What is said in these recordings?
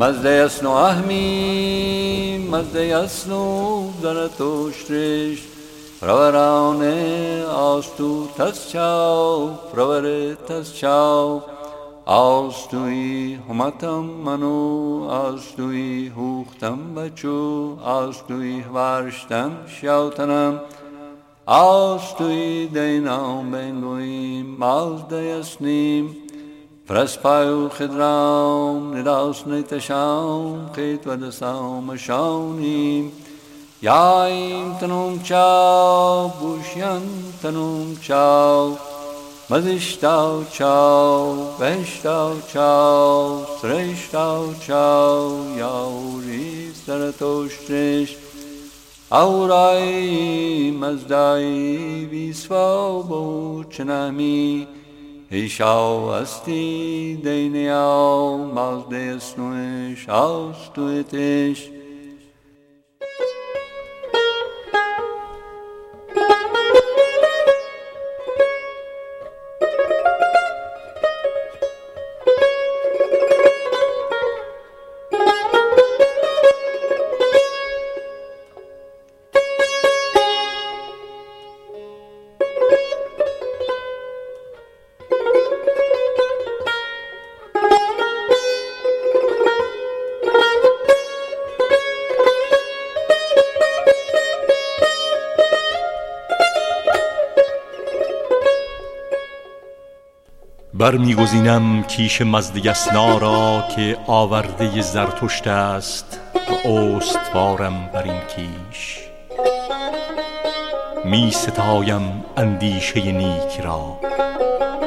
مزده اصن احمی اهمی مزده اصن و زرت و پرورانه آستو تس چاو پروره تس چاو. آستوی حمتم منو آستوی هوختم بچو آستوی ورشتم شاوتنم آستوی دینام بینگویم مزده اصنیم Fraspail Chidraum, Nidaus Nitasham, Chitwadasam Ashaunim, Yaim Tanum Chow, Bushyan Tanum Chow, Madishtau Chow, Veshtau Chow, Sreshtau Chow, Yauri Saratoshtresh, Aurai Mazdai Visvabo Chanami, ایشاو استی دینیاو مازده اسنوش آستویتش برمیگزینم کیش مزدیسنا را که آورده زرتشت است و استوارم بر این کیش. می ستایم اندیشه نیک را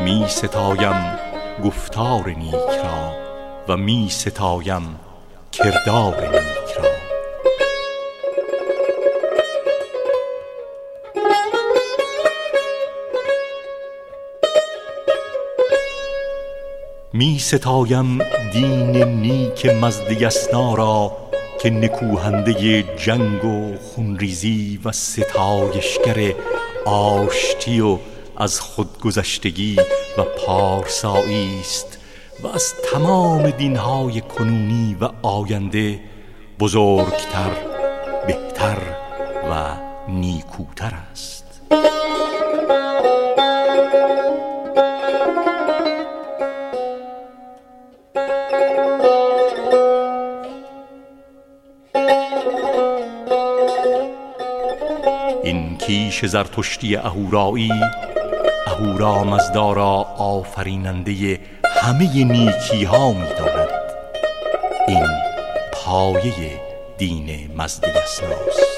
می ستایم گفتار نیک را و می ستایم کردار نیک می ستایم دین نیک مزد یسنا را که نکوهنده جنگ و خونریزی و ستایشگر آشتی و از خودگذشتگی و پارسایی است و از تمام دینهای کنونی و آینده بزرگتر بهتر و نیکوتر است. این کیش زرتشتی اهورایی اهورا مزدا را آفریننده همه نیکی ها می داند این پایه دین مزد یسناست